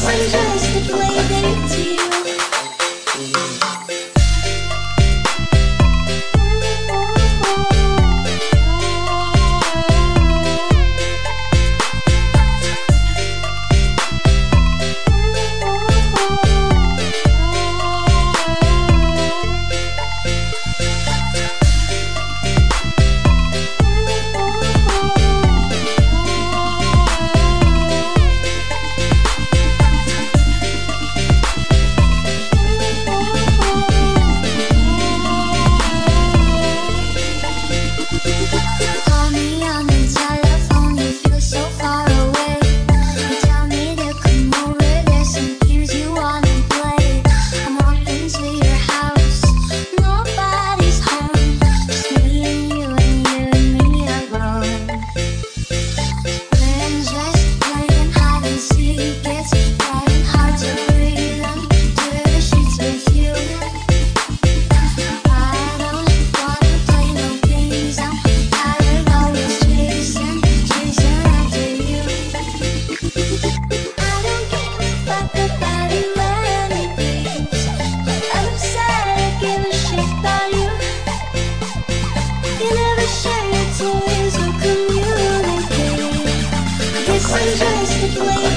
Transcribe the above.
so just keep waving to you. Share